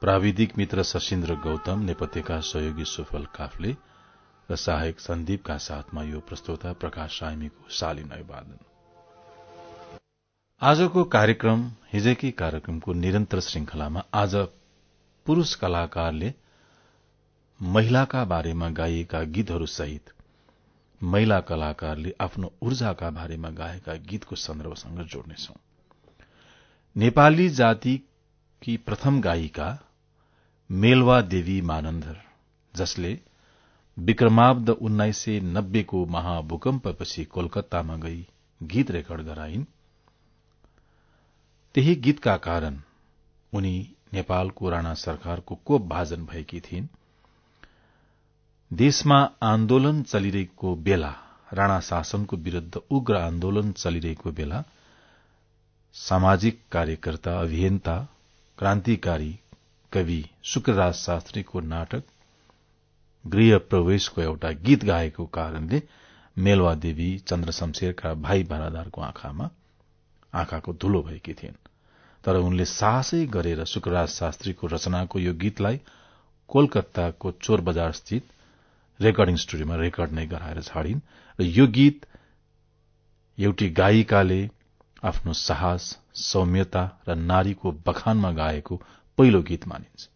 प्राविधिक मित्र सशिन्द्र गौतम नेपथ्यका सहयोगी सुफल काफले र सहायक सन्दीपका साथमा यो प्रस्तोता प्रकाश सामीको शालीन अभिवादन। आजको कार्यक्रम हिजकी कार्यक्रमको निरन्तर श्रृंखलामा आज पुरूष कलाकारले महिलाका बारेमा गाइएका गीतहरू सहित महिला कलाकारले आफ्नो ऊर्जाका बारेमा गाएका गीतको सन्दर्भसँग जोड्नेछौ। नेपाली जातिकी प्रथम गायिका मेलवा देवी मानन्धर जसले विक्रमाब्द उन्नाइस सय नब्बेको महाभूकम्पपछि कोलकातामा गई गीत रेकर्ड गराइन्। त्यही गीतका कारण उनी नेपालको राणा सरकारको कोप भाजन भएकी थिइन्। देशमा आन्दोलन चलिरहेको बेला राणा शासनको विरूद्ध उग्र आन्दोलन चलिरहेको बेला सामाजिक कार्यकर्ता अभियन्ता क्रान्तिकारी कवि शुक्रराज शास्त्रीको नाटक गृह प्रवेशको एउटा गीत गाएको कारणले मेलवा देवी चन्द्र शमशेरका भाइ बरादारको आँखामा आँखाको धूलो भएकी थिइन्। तर उनले साहसै गरेर शुक्रराज शास्त्रीको रचनाको यो गीतलाई कोलकाताको चोर बजार स्थित रेकर्डिङ स्टुडियोमा रेकर्ड नै गराएर छाडिन् र यो गीत एउटी गायिकाले आफ्नो साहस सौम्यता र नारीको बखानमा गाएको पहिलो गीत मानिन्छ।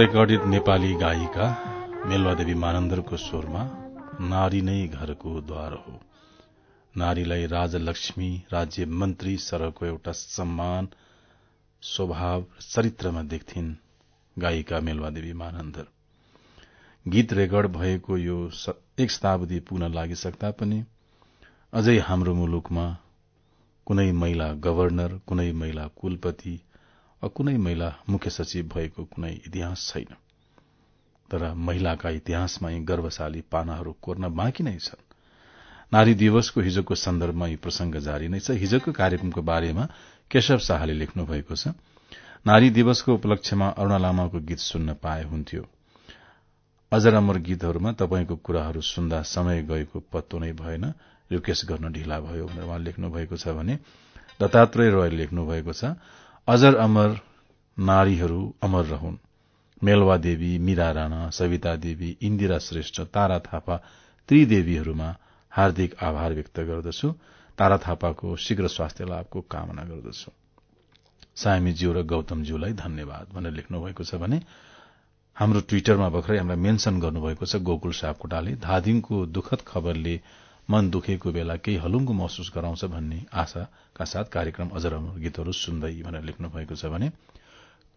रेकर्डेड नेपाली गायिका मेलवादेवी मानन्दरको स्वरमा नारी नै घरको द्वार हो। नारीलाई राजलक्ष्मी राज्य मन्त्री सरहको एउटा सम्मान स्वभाव चरित्रमा देख्थिन् गायिका मेलवादेवी मानन्दर। गीत रेकर्ड भएको यो एक शताब्दी पुग्न लागिसक्दा पनि अझै हाम्रो मुलुकमा कुनै महिला गवर्नर कुनै महिला कुलपति कुनै महिला मुख्य सचिव भएको कुनै इतिहास छैन। तर महिलाका इतिहासमा यी गर्वशाली पानाहरू कोर्न बाँकी नै छन्। नारी दिवसको हिजोको सन्दर्भमा यी प्रसंग जारी नै छ। हिजोको कार्यक्रमको बारेमा केशव शाहले लेख्नु भएको छ नारी दिवसको उपलक्ष्यमा अरूणा लामाको गीत सुन्न पाए हुन्थ्यो। अजर अमर गीतहरूमा तपाईँको कुराहरू सुन्दा समय गएको पत्तो नै भएन। रिक्वेस्ट गर्न ढिला भयो भनेर उहाँ लेख्नु भएको छ भने दत्तात्रेय रोयले लेख्नु भएको छ अजर अमर नारीहरू अमर रहन्। मेलवा देवी मीरा राणा सविता देवी इन्दिरा श्रेष्ठ तारा थापा त्रिदेवीहरूमा हार्दिक आभार व्यक्त गर्दछु। तारा थापाको शीघ्र स्वास्थ्य लाभको कामना गर्दछु। सायमीज्यू र गौतमज्यूलाई धन्यवाद भनेर लेख्नु भएको छ भने हाम्रो ट्विटरमा भर्खरै हामीलाई मेन्सन गर्नुभएको छ गोकुल सापकोटाले धादिङको दुखद खबरले मन दुखेको बेला केही हलुङ्गो महसुस गराउँछ भन्ने आशाका साथ कार्यक्रम अझ गीतहरू सुन्दै भनेर लेख्नु भएको छ भने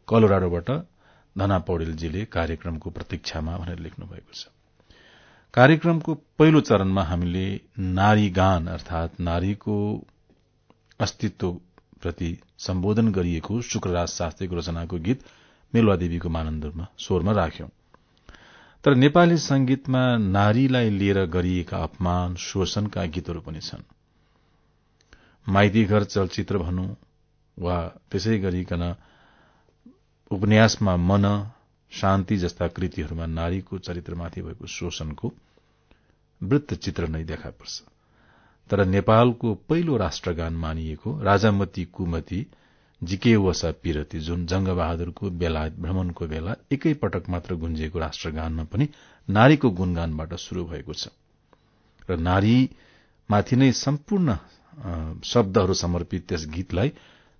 कलोराडोबाट धना पौडेलजीले कार्यक्रमको प्रतीक्षामा भनेर लेख्नु भएको छ। कार्यक्रमको पहिलो चरणमा हामीले नारी गान अर्थात नारीको अस्तित्वप्रति सम्बोधन गरिएको शुक्रराज शास्त्रीको रचनाको गीत मेलवादेवीको मानन्दरमा स्वरमा राख्यौं। तर नेपाली संगीतमा नारीलाई लिएर गरिएका अपमान शोषणका गीतहरू पनि छन्। माइती घर चलचित्र भनौं वा त्यसै गरिकन उपन्यासमा मन शान्ति जस्ता कृतिहरूमा नारीको चरित्रमाथि भएको शोषणको वृत्त चित्र नै देखा पर्छ। तर नेपालको पहिलो राष्ट्रगान मानिएको राजामती कुमती जिके वसा पिरती जुन जंगबहादुरको बेलायत भ्रमणको बेला एकै पटक मात्र गुन्जिएको राष्ट्रगानमा पनि नारीको गुणगानबाट शुरू भएको छ। र नारीमाथि नै सम्पूर्ण शब्दहरू समर्पित त्यस गीतलाई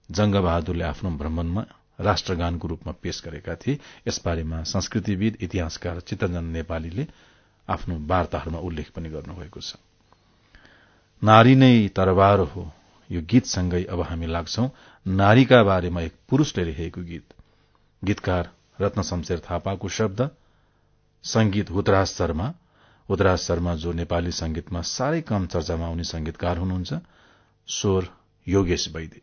जंगबहादुरले आफ्नो भ्रमणमा राष्ट्रगानको रूपमा पेश गरेका थिए। यसबारेमा संस्कृतिविद इतिहासकार चित्तरञ्जन नेपालीले आफ्नो वार्ताहरूमा उल्लेख पनि गर्नुभएको छ। नारी नै तरबार हो यो गीतसँगै अब हामी लाग्छौ नारीका बारेमा एक पुरूषले लेखेको गीत। गीतकार रत्न शमशेर थापाको शब्द संगीत हुतराज शर्मा। हुतराज शर्मा जो नेपाली संगीतमा साह्रै कम चर्चामा आउने संगीतकार हुनुहुन्छ स्वर योगेश वैद्य।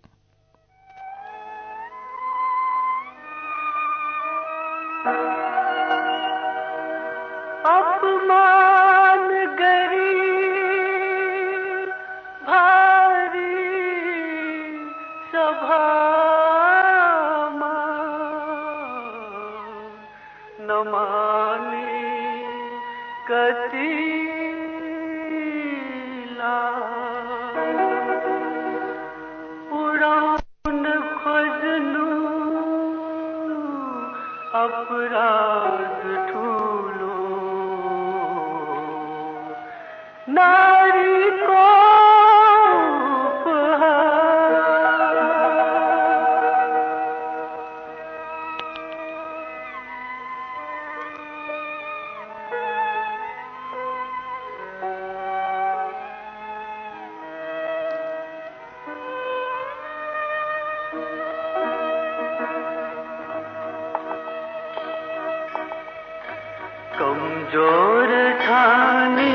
कमजोर छानी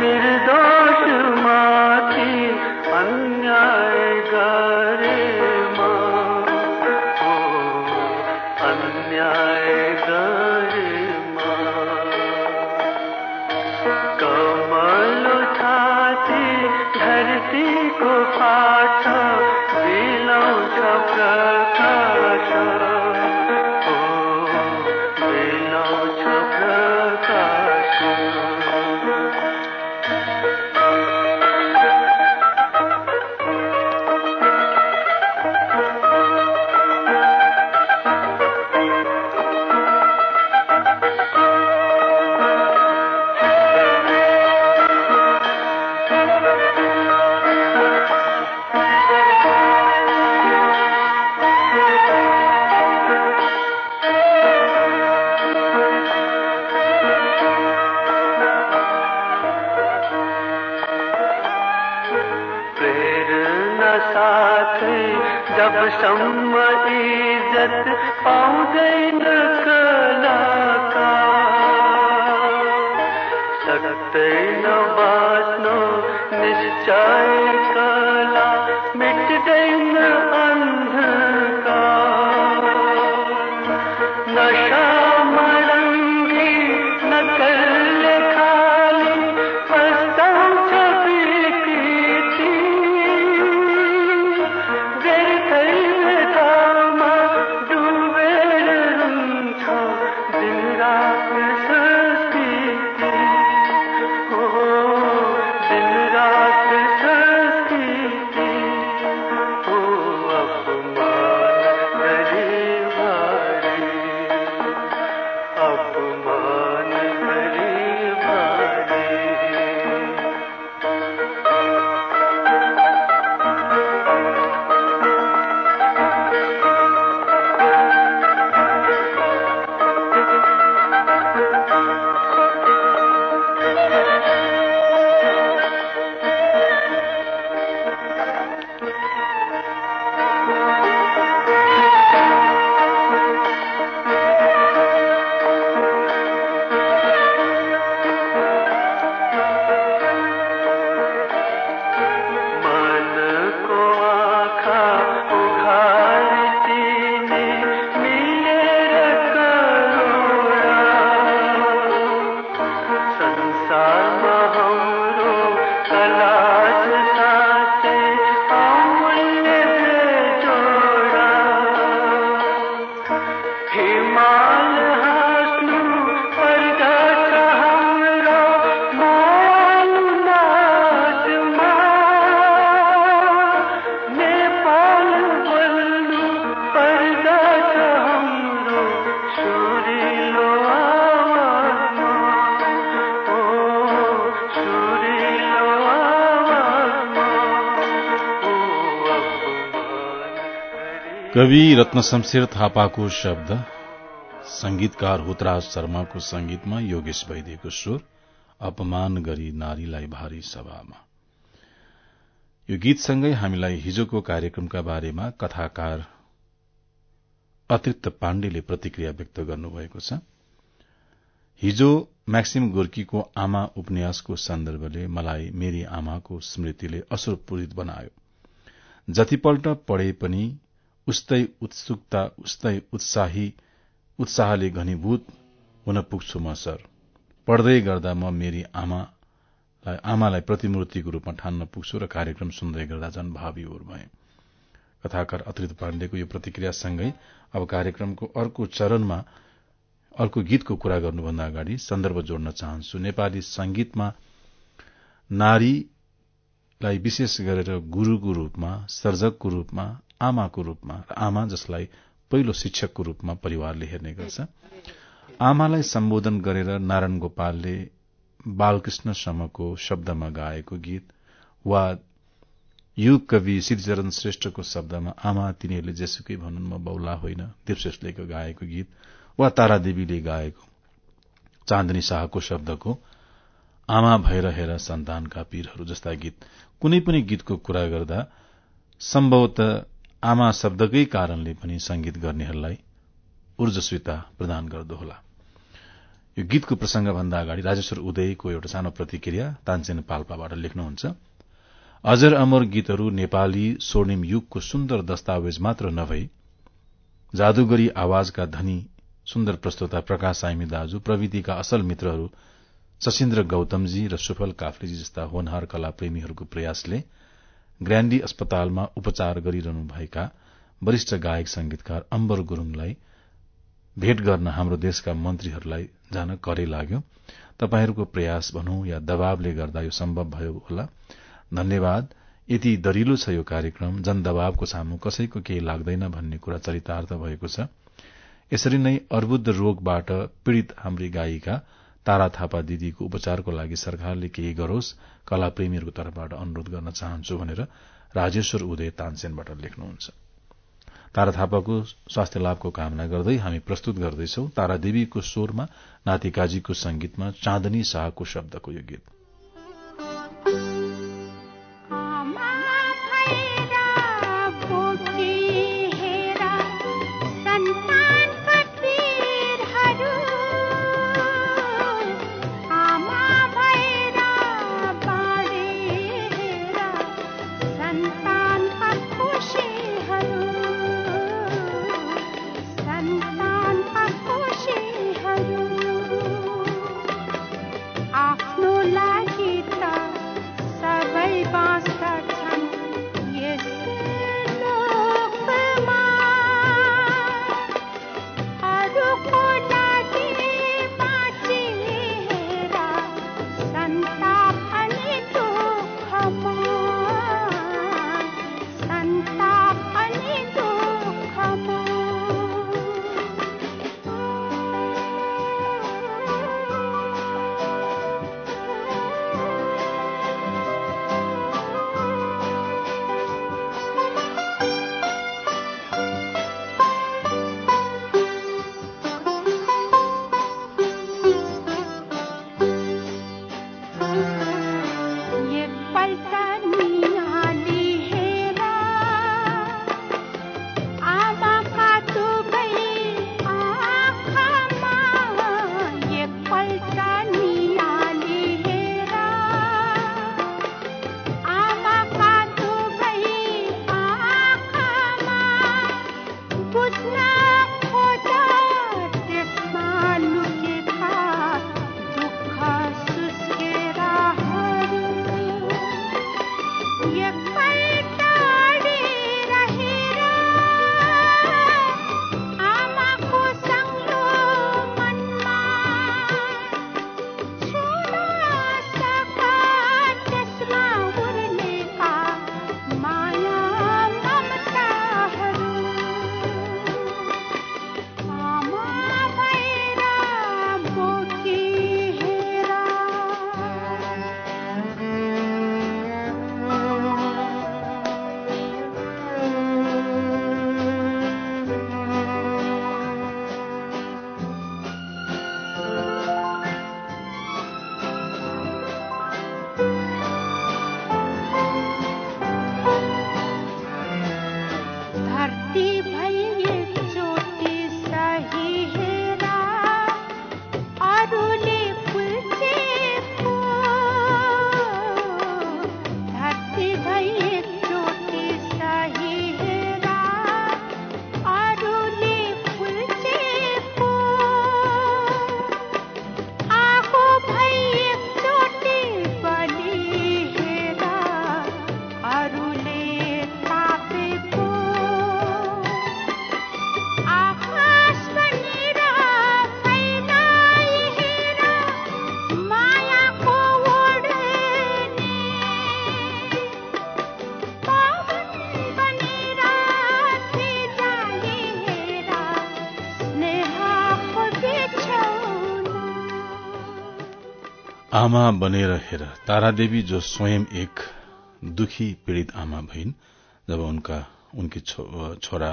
निर्दोष बाँच्नु निश्चय कला कवि रत्न शमशेर थापाको शब्द संगीतकार हुतराज शर्माको संगीतमा योगेश वैद्यको स्वर अपमान गरी नारीलाई भारी सभामा। यो गीतसँगै हामीलाई हिजोको कार्यक्रमका बारेमा कथाकार अतिरिक्त पाण्डेले प्रतिक्रिया व्यक्त गर्नुभएको छ। हिजो म्याक्सिम गोर्कीको आमा उपन्यासको सन्दर्भले मलाई मेरी आमाको स्मृतिले असुरपूरित बनायो। जतिपल्ट पढे पनि उस्तै उत्सुकता उस्तै उत्साही उत्साहले घनीभूत हुन पुग्छु म सर। पढ्दै गर्दा म मेरी आमा आमालाई प्रतिमूर्तिको रूपमा ठान्न पुग्छु र कार्यक्रम सुन्दै गर्दा झन भावीवर भए। कथाकार अतिरिक्त पाण्डेको यो प्रतिक्रियासँगै अब कार्यक्रमको अर्को चरणमा अर्को गीतको कुरा गर्नुभन्दा अगाडि सन्दर्भ जोड्न चाहन्छु। नेपाली संगीतमा नारीलाई विशेष गरेर गुरूको रूपमा सर्जकको रूपमा आमाको रूपमा र आमा जसलाई पहिलो शिक्षकको रूपमा परिवारले हेर्ने गर्छ। आमालाई सम्बोधन गरेर नारायण गोपालले बालकृष्णसम्मको शब्दमा गाएको गीत वा युग कवि सिद्धिचरण श्रेष्ठको शब्दमा आमा तिनीहरूले जेसुकै भनुन् म बौला होइन दिपश्रेष्ठले गाएको गीत वा तारादेवीले गाएको चाँदनी शाहको शब्दको आमा भएर हेर सन्तानका पीरहरू जस्ता गीत। कुनै पनि गीतको कुरा गर्दा सम्भवत आमा शब्दकै कारणले पनि संगीत गर्नेहरूलाई ऊर्जस्विता प्रदान गर्दोहोला यो गीतको प्रसंग भन्दा अगाडि राजेश्वर उदयको एउटा सानो प्रतिक्रिया तानसेन पाल्पाबाट लेख्नुहुन्छ। अजर अमर गीतहरू नेपाली स्वर्णिम युगको सुन्दर दस्तावेज मात्र नभई जादूगरी आवाजका धनी सुन्दर प्रस्तुता प्रकाश साइमी दाजु प्रविधिका असल मित्रहरू सशिन्द्र गौतमजी र सुफल काफ्लेजी जस्ता होनहार कला प्रेमीहरूको प्रयासले ग्राण्डी अस्पतालमा उपचार गरिरहनुभएका वरिष्ठ गायक संगीतकार अम्बर गुरूङलाई भेट गर्न हाम्रो देशका मन्त्रीहरूलाई जान करै लाग्यो। तपाईँहरूको प्रयास भनौं या दबावले गर्दा यो सम्भव भयो होला। धन्यवाद। यति दरिलो छ यो कार्यक्रम। जनदबावको सामु कसैको केही लाग्दैन भन्ने कुरा चरितार्थ भएको छ। यसरी नै अर्बुद्ध रोगबाट पीड़ित हाम्री गायिका तारा थापा दिदीको उपचारको लागि सरकारले केही गरोस् कला प्रेमीहरूको तर्फबाट अनुरोध गर्न चाहन्छु भनेर राजेश्वर उदय तानसेनबाट लेख्नुहुन्छ। तारा थापाको स्वास्थ्य लाभको कामना गर्दै हामी प्रस्तुत गर्दैछौ तारा देवीको स्वरमा नातिकाजीको संगीतमा चाँदनी शाहको शब्दको यो गीत। आमा बनेर हेर। तारादेवी जो स्वयं एक दुखी पीड़ित आमा भइन् जब उनका उनकी छो, छोरा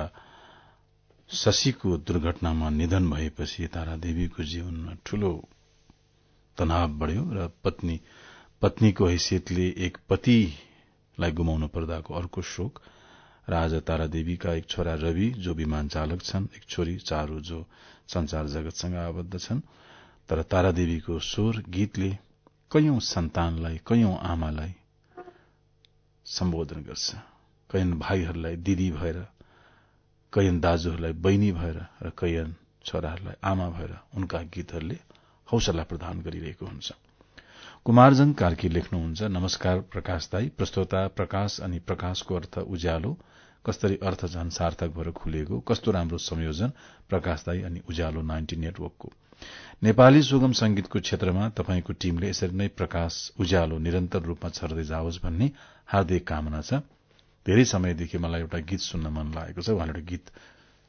शशीको दुर्घटनामा निधन भएपछि तारादेवीको जीवनमा ठूलो तनाव बढ़्यो र पत्नी पत्नीको हैसियतले एक पतिलाई गुमाउनु पर्दाको अर्को शोक। र आज तारादेवीका एक छोरा रवि जो विमान चालक छन् एक छोरी चारू जो संचार जगतसँग आबद्ध छन्। तर तारादेवीको स्वर गीतले कैयौं सन्तानलाई कैयौं आमालाई सम्बोधन गर्छ। कैयन भाइहरूलाई दिदी भएर कैयन दाजुहरूलाई बहिनी भएर र कैयन छोराहरूलाई आमा भएर उनका गीतहरूले हौसला प्रदान गरिरहेको हुन्छ। कुमारजङ कार्की लेख्नुहुन्छ नमस्कार प्रकाश दाई प्रस्तोता प्रकाश अनि प्रकाशको अर्थ उज्यालो। कसरी अर्थ झन सार्थक भएर खुलेको कस्तो राम्रो संयोजन प्रकाश दाई अनि उज्यालो नाइन्टी नेटवर्कको। नेपाली सुगम संगीतको क्षेत्रमा तपाईँको टीमले यसरी नै प्रकाश उज्यालो निरन्तर रूपमा छर्दै जाओस् भन्ने हार्दिक कामना छ। धेरै समयदेखि मलाई एउटा गीत सुन्न मन लागेको छ। उहाँले एउटा गीत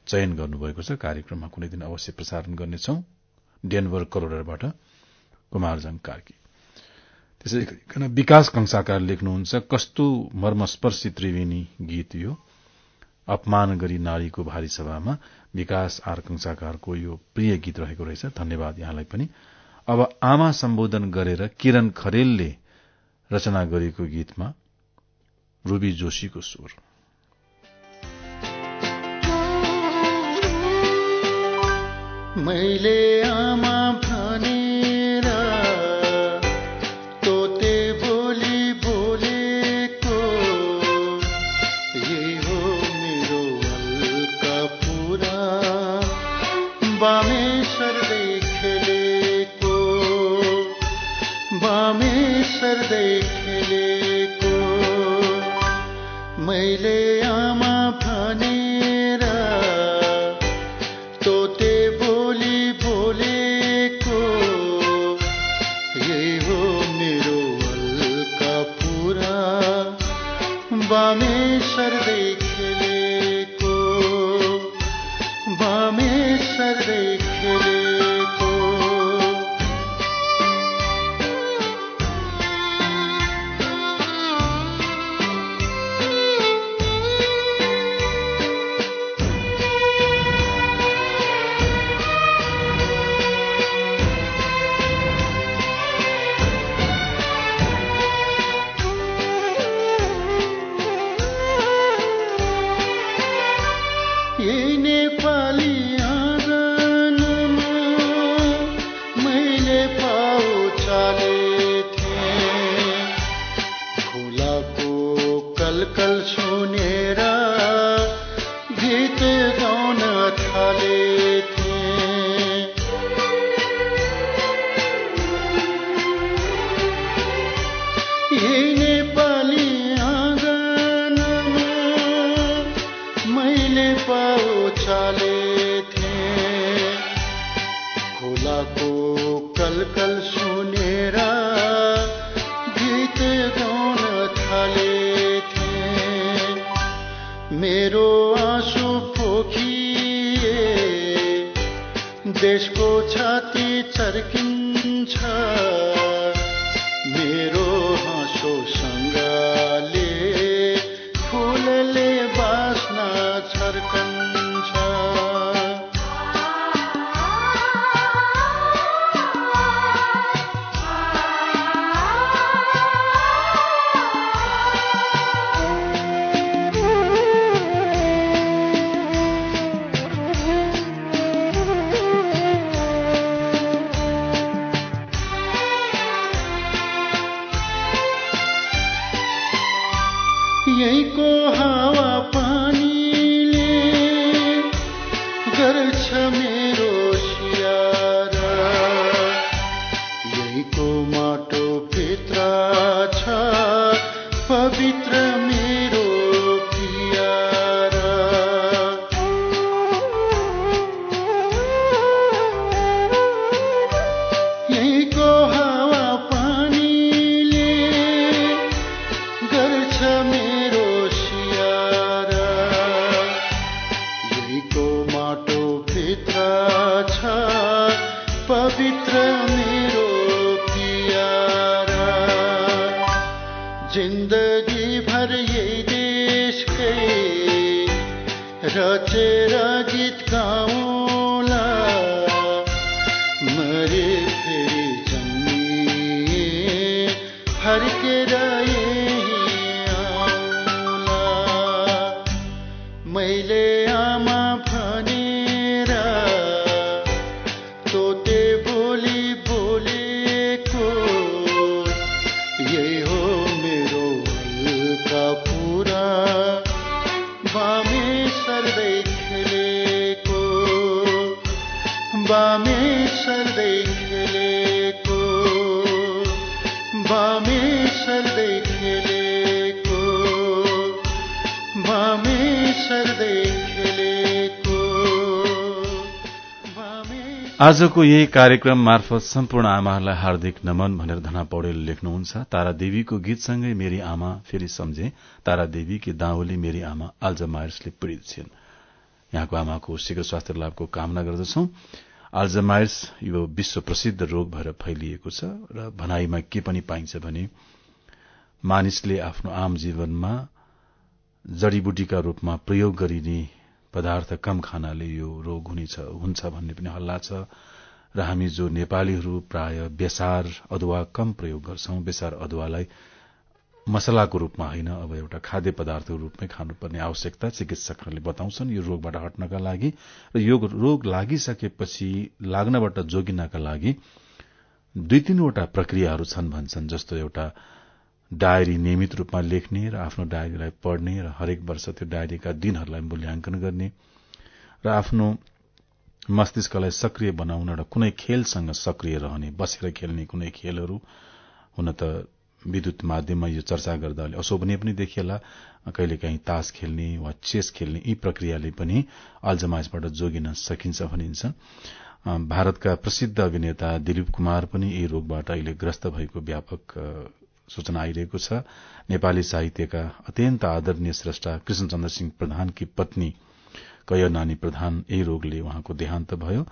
चयन गर्नुभएको छ। कार्यक्रममा कुनै दिन अवश्य प्रसारण गर्नेछौ। डेनभर करोडरबाट कुमारजङ कार्की। त्यसै विकास कंसाकार लेख्नुहुन्छ। कस्तो मर्मस्पर्शी त्रिवेणी गीत यो। अपमान गरी नारीको भारी सभामा विकास आर कंसाकारको यो प्रिय गीत रहेको रहेछ। धन्यवाद यहाँलाई पनि। अब आमा सम्बोधन गरेर किरण खरेलले रचना गरेको गीतमा रूबी जोशीको स्वर। मैले आमा सर्दै खेलेको मैले आमा भनेर तोते बोली बोलेको। यही हो मेरो हल्का पुरा बामे आँसु पोखिए। देशको छाती चर्किन्छ। पवित्र मेरो पियार जिन्दगी भर यही देशकै रचेर आजको यही कार्यक्रम मार्फत सम्पूर्ण आमाहरूलाई हार्दिक नमन भनेर धना पौडेल लेख्नुहुन्छ। तारा देवीको गीतसँगै मेरी आमा फेरि सम्झे। तारा देवीकी दाउली मेरी आमा अल्जमायर्सले पीड़ित छिन्। यहाँको आमाको शीघ्र स्वास्थ्य लाभको कामना गर्दछौ। अल्जमायर्स यो विश्व प्रसिद्ध रोग भएर फैलिएको छ र भनाइमा के पनि पाइन्छ भने मानिसले आफ्नो आम जीवनमा जड़ीबुटीका रूपमा प्रयोग गरिने पदार्थ कम खानाले यो रोग हुनेछ भन्ने पनि हल्ला छ। र हामी जो नेपालीहरू प्राय बेसार अदुवा कम प्रयोग गर्छौं बेसार अदुवालाई मसलाको रूपमा होइन अब एउटा खाद्य पदार्थको रूपमै खानुपर्ने आवश्यकता चिकित्सकहरूले बताउँछन्। यो रोगबाट हट्नका लागि र यो रोग लागिसकेपछि लाग्नबाट जोगिनका लागि दुई तीनवटा प्रक्रियाहरू छन् भन्छन् जस्तो एउटा डायरी नियमित रूपमा लेख्ने र आफ्नो डायरीलाई पढ्ने र हरेक वर्ष त्यो डायरीका दिनहरूलाई मूल्याङ्कन गर्ने र आफ्नो मस्तिष्कलाई सक्रिय बनाउन र कुनै खेलसँग सक्रिय रहने बसेर खेल्ने कुनै खेलहरू हुन त विद्युत माध्यममा यो चर्चा गर्दा अलि अशोभनीय पनि देखिएला। कहिलेकाहीँ तास खेल्ने वा चेस खेल्ने यी प्रक्रियाले पनि अल्जमाइसबाट जोगिन सकिन्छ भनिन्छ। भारतका प्रसिद्ध अभिनेता दिलीप कुमार पनि यही रोगबाट अहिले ग्रस्त भएको व्यापक सूचना आइरहेको छ। नेपाली साहित्यका अत्यन्त आदरणीय श्रेष्ठा कृष्णचन्द्र सिंह प्रधानकी पत्नी कय नानी प्रधान यही रोगले उहाँको देहान्त भयो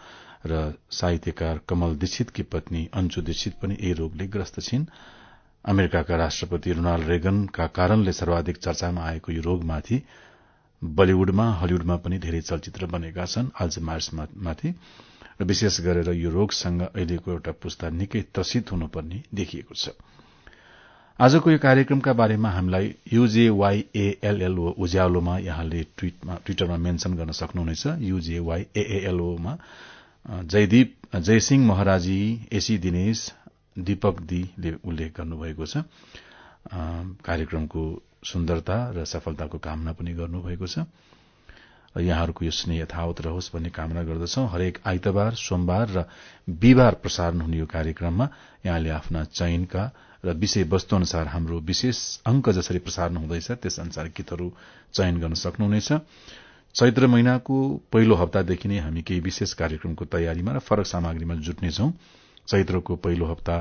र साहित्यकार कमल दीक्षितकी पत्नी अन्जु दीक्षित पनि यही रोगले ग्रस्त छिन्। अमेरिकाका राष्ट्रपति रोनाल्ड रेगनका कारणले सर्वाधिक चर्चामा आएको यो रोगमाथि बलिउडमा हलिउडमा पनि धेरै चलचित्र बनेका छन् अल्जमार्समाथि र विशेष गरेर यो रोगसँग अहिलेको एउटा पुस्ता निकै त्रसित हुनुपर्ने देखिएको छ। आजको यो कार्यक्रमका बारेमा हामीलाई युजेवाईएलएलओ उज्यालोमा यहाँले ट्विटरमा मेन्शन गर्न सक्नुहुनेछ। युजेवाईएएलओमा जयदीप जयसिंह महाराजी एसी दिनेश दीपक दीले उल्लेख गर्नुभएको छ। कार्यक्रमको सुन्दरता र सफलताको कामना पनि गर्नुभएको छ। र यहाँहरूको यो स्नेह यथावत रहोस् भन्ने कामना गर्दछौ। हरेक आइतबार सोमबार र बिहिबार प्रसारण हुने यो कार्यक्रममा यहाँले आफ्ना चयनका र विषय वस्तु अनुसार हाम्रो विशेष अंक जसरी प्रसारण हुँदैछ त्यस अनुसार गीतहरू चयन गर्न सक्नुहुनेछ। चैत्र महिनाको पहिलो हप्तादेखि नै हामी केही विशेष कार्यक्रमको तयारीमा र फरक सामग्रीमा जुट्नेछौ। चैत्रको पहिलो हप्ता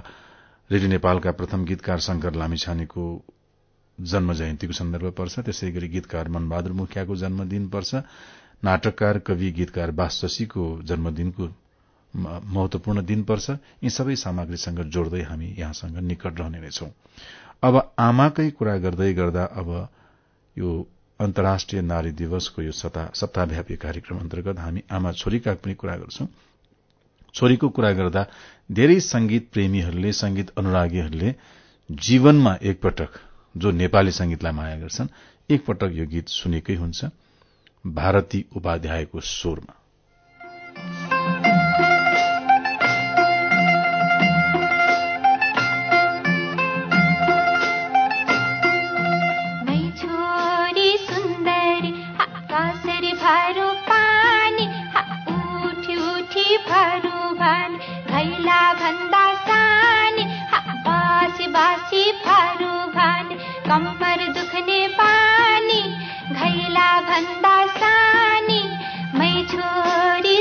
रेडियो नेपालका प्रथम गीतकार शंकर लामिछानेको जन्म जयन्तीको सन्दर्भ पर्छ। त्यसै गरी गीतकार मनबहादुर मुखियाको जन्मदिन पर्छ। नाटककार कवि गीतकार बासशीको जन्मदिनको महत्वपूर्ण दिन पर्छ। यी सबै सामग्रीसँग जोड्दै हामी यहाँसँग निकट रहने नै छौं। अब आमाकै कुरा गर्दै गर्दा अब यो अन्तर्राष्ट्रिय नारी दिवसको यो सप्ताहव्यापी कार्यक्रम अन्तर्गत हामी आमा छोरीका पनि कुरा गर्छौं। छोरीको कुरा गर्दा धेरै संगीत प्रेमीहरूले संगीत अनुरागीहरूले जीवनमा एकपटक जो नेपाली संगीतलाई माया गर्छन् एकपटक यो गीत सुनेकै हुन्छ। भारती उपाध्यायको स्वरमा। भरू भान कम्मर दुख्ने पानी घैला भन्दा सानी मै छोरी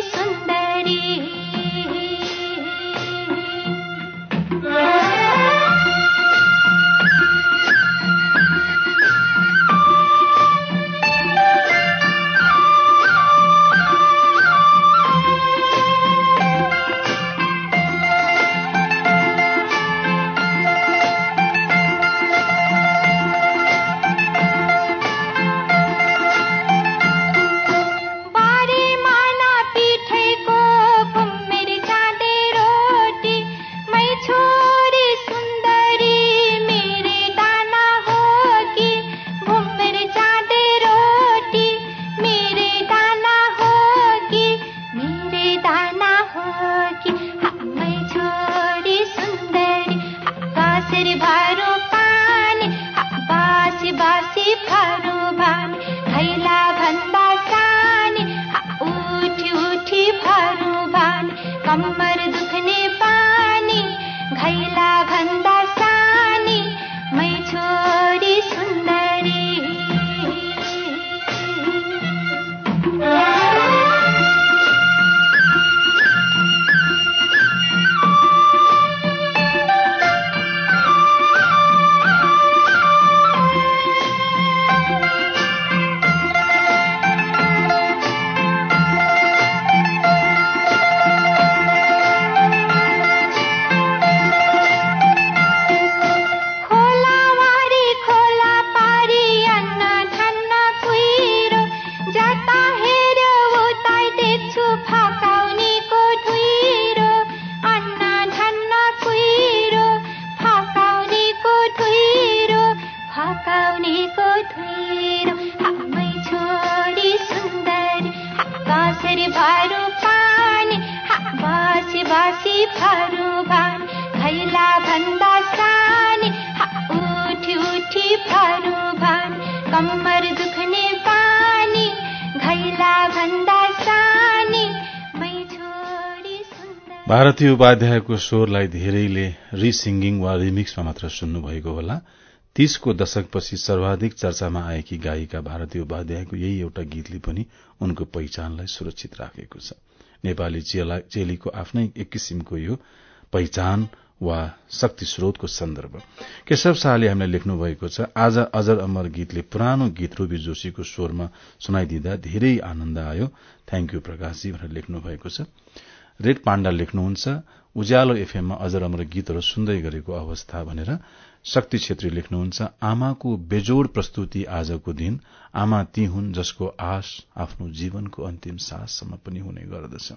छोरी सुन्दर भरु पानी बासी बासी भरु खैला भन्दा सानी कम्मर पानी भन्दा सानी भारतीय उपाध्यायको स्वरलाई धेरैले रिसिङ्गिङ वा रिमिक्समा मात्र सुन्नुभएको होला। तीसको दशकपछि सर्वाधिक चर्चामा आएकी गायिका भारतीय उपाध्यायको यही एउटा गीतले पनि उनको पहिचानलाई सुरक्षित राखेको छ। नेपाली चेलीको आफ्नै एक किसिमको यो पहिचान वा शक्ति स्रोतको सन्दर्भ। केशव शाहले हामीलाई लेख्नु भएको छ आज अजर अमर गीतले पुरानो गीत रूबी जोशीको स्वरमा सुनाइदिँदा धेरै आनन्द आयो। थ्याङ्क यू प्रकाशजी भनेर लेख्नु भएको छ। रेड पाण्डा लेख्नुहुन्छ उज्यालो एफएममा अजर अमर गीतहरू सुन्दै गरेको अवस्था भनेर शक्ति छेत्री लेख्नुहुन्छ आमाको बेजोड़ प्रस्तुति आजको दिन आमा ती हुन् जसको आश आफ्नो जीवनको अन्तिम साससम्म पनि हुने गर्दछ।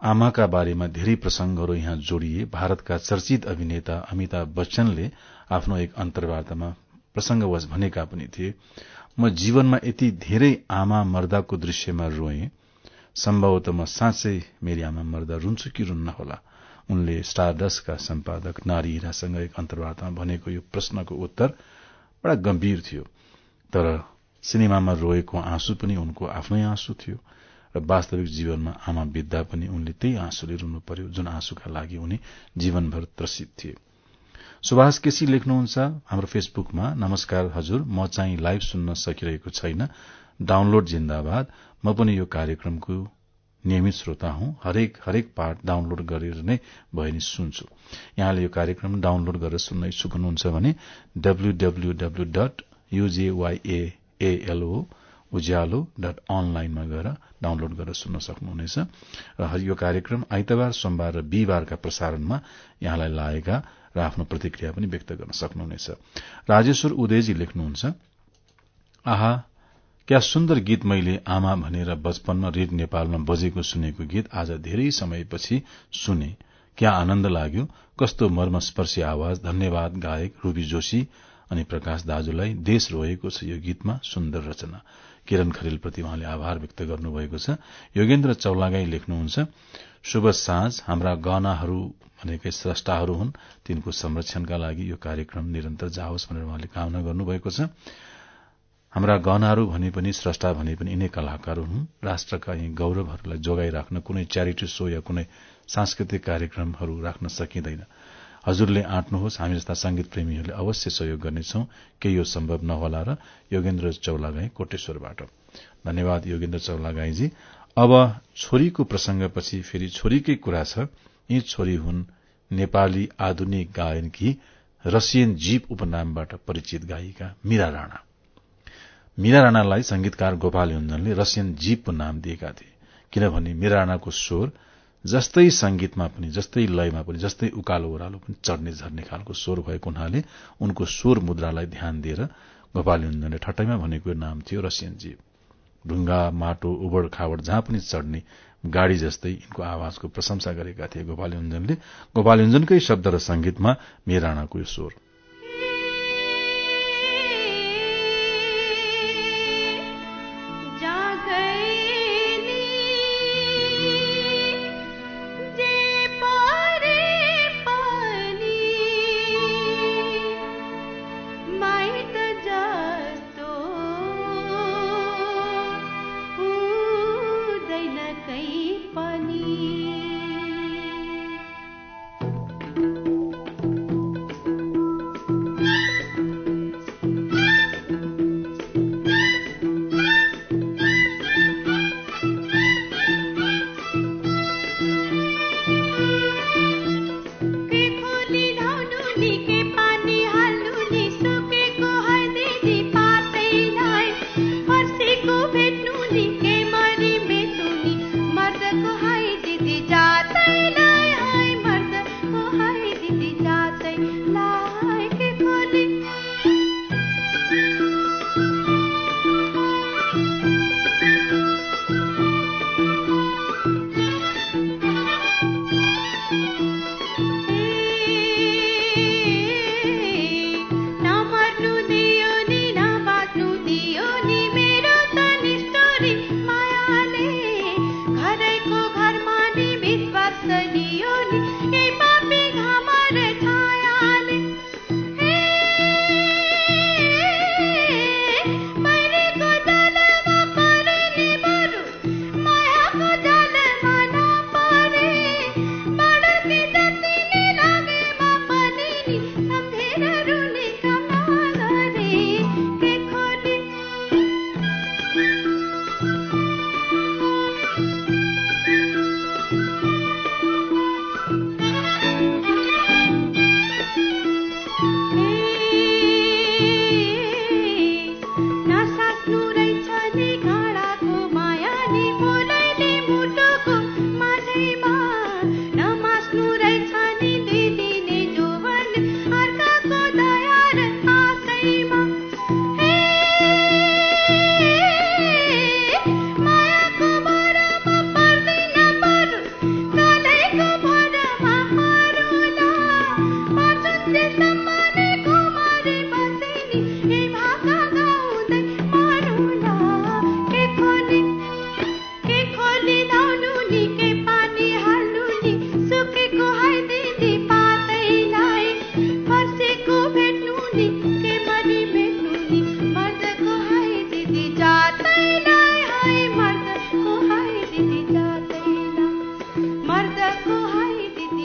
आमाका बारेमा धेरै प्रसंगहरू यहाँ जोडिए। भारतका चर्चित अभिनेता अमिताभ बच्चनले आफ्नो एक अन्तर्वार्तामा प्रसंगवश भनेका पनि थिए म जीवनमा यति धेरै आमा मर्दाको दृश्यमा रोएँ। सम्भवत म साँच्चै मेरी आमा मर्दा रुन्छु कि रुन्न होला। उनले स्टारडस्टका सम्पादक नारी हिरासँग एक अन्तर्वार्तामा भनेको यो प्रश्नको उत्तर बडा गम्भीर थियो। तर सिनेमामा रोएको आँसु पनि उनको आफ्नै आँसु थियो र वास्तविक जीवनमा आमा बित्दा पनि उनले त्यही आँसुले रुनु पर्यो जुन आँसुका लागि उनी जीवनभर त्रसित थिए। सुभाष केसी लेख्नुहुन्छ हाम्रो फेसबुकमा नमस्कार हजुर म चाहिँ लाइभ सुन्न सकिरहेको छैन डाउनलोड जिन्दाबाद म पनि यो कार्यक्रमको नियमित श्रोता हुँ। हरेक हरेक पार्ट डाउनलोड गरेर नै भए नि सुन्छु। यहाँले यो कार्यक्रम डाउनलोड गरेर सुन्न इच्छुक हुनुहुन्छ भने डब्ल्यूडब्ल्यूडब्ल्यू डट युजेवाईएएलओ उज्यालो डट अनलाइनमा गएर डाउनलोड गरेर सुन्न सक्नुहुनेछ। र यो कार्यक्रम आइतबार सोमबार र बिहिबारका प्रसारणमा यहाँलाई लागेका र आफ्नो प्रतिक्रिया पनि व्यक्त गर्न सक्नुहुनेछ। राजेश्वर उदयजी लेख्नुहुन्छ आहा क्या सुन्दर गीत मैले आमा भनेर बचपनमा रेड नेपालमा बजेको सुनेको गीत आज धेरै समयपछि सुने। क्या आनन्द लाग्यो? कस्तो मर्मस्पर्शी आवाज। धन्यवाद गायक रूबी जोशी अनि प्रकाश दाजुलाई। देश रोएको छ यो गीतमा सुन्दर रचना। किरण खरेलप्रति उहाँले आभार व्यक्त गर्नुभएको छ। योगेन्द्र चौलागाई लेख्नुहुन्छ शुभ साँझ। हाम्रा गहनाहरू भनेकै स्रष्टाहरू हुन्। तिनको संरक्षणका लागि यो कार्यक्रम निरन्तर जाओस् भनेर उहाँले कामना गर्नुभएको छ। हाम्रा गहनाहरू भने पनि स्रष्टा भने पनि यिनै कलाकार हुन्। राष्ट्रका यी गौरवहरूलाई जोगाइराख्न कुनै च्यारिटी शो या कुनै सांस्कृतिक कार्यक्रमहरू राख्न सकिँदैन। हजुरले आँट्नुहोस् हामी जस्ता संगीत प्रेमीहरूले अवश्य सहयोग गर्नेछौ। केही यो सम्भव नहोला र योगेन्द्र चौलागाई कोटेश्वरबाट। धन्यवाद योगेन्द्र चौलागाईजी। अब छोरीको प्रसंगपछि फेरि छोरीकै कुरा छ। यी छोरी हुन् नेपाली आधुनिक गायनकी रसियन जीप उपनामबाट परिचित गायिका मीरा राणा। मीरा राणालाई संगीतकार गोपाल युञ्जनले रसियन जीपको नाम दिएका थिए। किनभने मीरा राणाको स्वर जस्तै संगीतमा पनि जस्तै लयमा पनि जस्तै उकालो ओह्रालो पनि चढ्ने झर्ने खालको स्वर भएको हुनाले उनको स्वर मुद्रालाई ध्यान दिएर गोपाल युञ्जनले ठट्टैमा भनेको नाम थियो रसियन जीप। ढुङ्गा माटो उबड़ खाबड़ जहाँ पनि चढ्ने गाड़ी जस्तै यिनको आवाजको प्रशंसा गरेका थिए गोपाल युञ्जनले गोपाल युञ्जनकै शब्द र संगीतमा मीरा राणाको यो स्वर।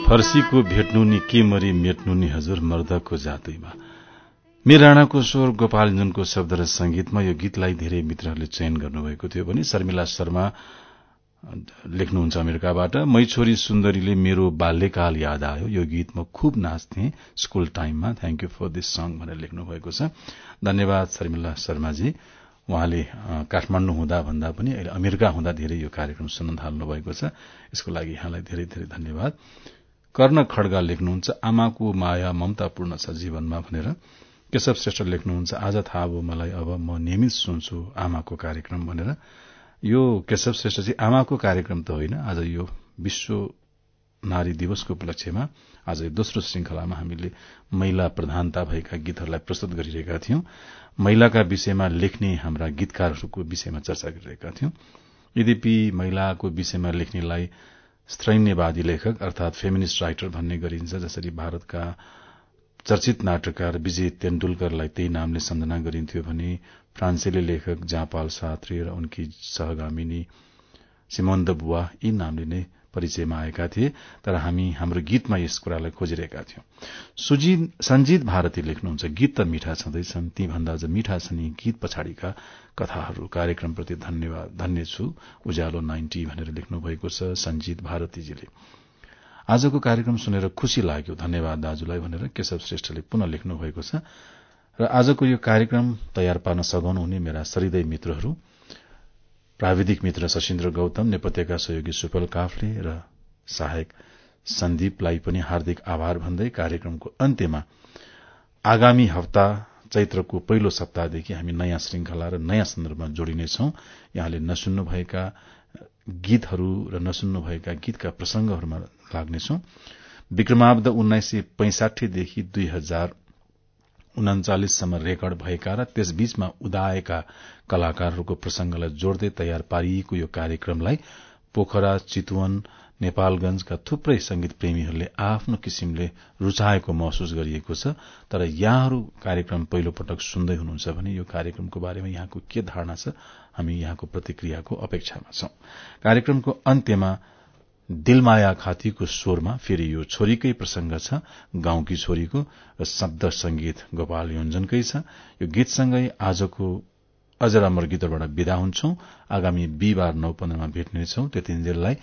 फर्सीको भेट्नु नि के मरी मेट्नु नि हजुर मर्दको जातैमा। मेर राणाको स्वर गोपाल जुनको शब्द र संगीतमा यो गीतलाई धेरै मित्रहरूले चयन गर्नुभएको थियो भने शर्मिला शर्मा लेख्नुहुन्छ अमेरिकाबाट मै छोरी सुन्दरीले मेरो बाल्यकाल याद आयो। यो गीत म खुब नाच्थे स्कूल टाइममा। Thank you for this song भनेर लेख्नु भएको छ। धन्यवाद शर्मिला शर्माजी। उहाँले काठमाडौँ हुँदा भन्दा पनि अहिले अमेरिका हुँदा धेरै यो कार्यक्रम सुन्न थाल्नु भएको छ। यसको लागि यहाँलाई धेरै धेरै धन्यवाद। कर्ण खड्गा लेख्नुहुन्छ आमाको माया ममतापूर्ण छ जीवनमा भनेर केशव श्रेष्ठ लेख्नुहुन्छ आज थाहा भयो मलाई अब म नियमित सुन्छु आमाको कार्यक्रम भनेर। यो केशव श्रेष्ठ चाहिँ आमाको कार्यक्रम त होइन आज यो विश्व नारी दिवसको उपलक्ष्यमा आज दोस्रो श्रृंखलामा हामीले महिला प्रधानता भएका गीतहरूलाई प्रस्तुत गरिरहेका थियौं। महिलाका विषयमा लेख्ने हाम्रा गीतकारहरूको विषयमा चर्चा गरिरहेका थियौं। यद्यपि महिलाको विषयमा लेख्नेलाई स्त्रैन्यवादी लेखक अर्थात फेमिनिस्ट राइटर भन्ने गरिन्छ जसरी भारतका चर्चित नाटककार विजय तेन्दुलकरलाई त्यही नामले सम्झना गरिन्थ्यो भने फ्रान्सेली लेखक जापाल सात्रे र उनकी सहगामिनी सिमोन बुवा यी नामले नै परिचयमा आएका थिए तर हामी हाम्रो गीतमा यस कुरालाई खोजिरहेका थियौं। सुजित सञ्जीत भारती लेख्नुहुन्छ गीत त मिठा छँदैछन् ती भन्दा अझ मिठा छन् यी गीत पछाडिका कथाहरू। कार्यक्रमप्रति धन्यवाद धन्य छु उज्यालो नाइन्टी भनेर लेख्नु भएको छ सञ्जीत भारतीजीले। आजको कार्यक्रम सुनेर खुशी लाग्यो। धन्यवाद दाजुलाई भनेर केशव श्रेष्ठले पुनः लेख्नु भएको छ। र आजको यो कार्यक्रम तयार पार्न सघाउनुहुने मेरा सरिदय मित्रहरू प्राविधिक मित्र सशिन्द्र गौतम नेपथ्यका सहयोगी सुपल काफले र सहायक सन्दीपलाई पनि हार्दिक आभार भन्दै कार्यक्रमको अन्त्यमा आगामी हप्ता चैत्रको पहिलो सप्ताहदेखि हामी नयाँ श्रृंखला र नयाँ सन्दर्भमा जोडिनेछौ। यहाँले नसुन्नुभएका गीतहरू र नसुन्नुभएका गीतका प्रसंगहरूमा लाग्नेछौ। विक्रमाब्द उन्नाइस सय पैंसाठीदेखि दुई हजार उनाचालिससम्म रेकर्ड भएका र त्यसबीचमा उदाएका कलाकारहरूको प्रसंगलाई जोड्दै तयार पारिएको यो कार्यक्रमलाई पोखरा चितवन नेपालगंजका थुप्रै संगीत प्रेमीहरूले आफ्नो किसिमले रूचाएको महसुस गरिएको छ। तर यहाँहरू कार्यक्रम पहिलो पटक सुन्दै हुनुहुन्छ भने यो कार्यक्रमको बारेमा यहाँको के धारणा छ हामी यहाँको प्रतिक्रियाको अपेक्षामा छौं। कार्यक्रमको अन्त्यमा दिलमाया खातीको स्वरमा फेरि यो छोरीकै प्रसंग छ गाउँकी छोरीको र शब्द संगीत गोपाल योन्जनकै छ। यो गीतसँगै आजको अजर अमर गीतहरूबाट विदा हुन्छौं। आगामी बिहिबार नौ पन्ध्रमा भेट्नेछौ त्यतिन्जेललाई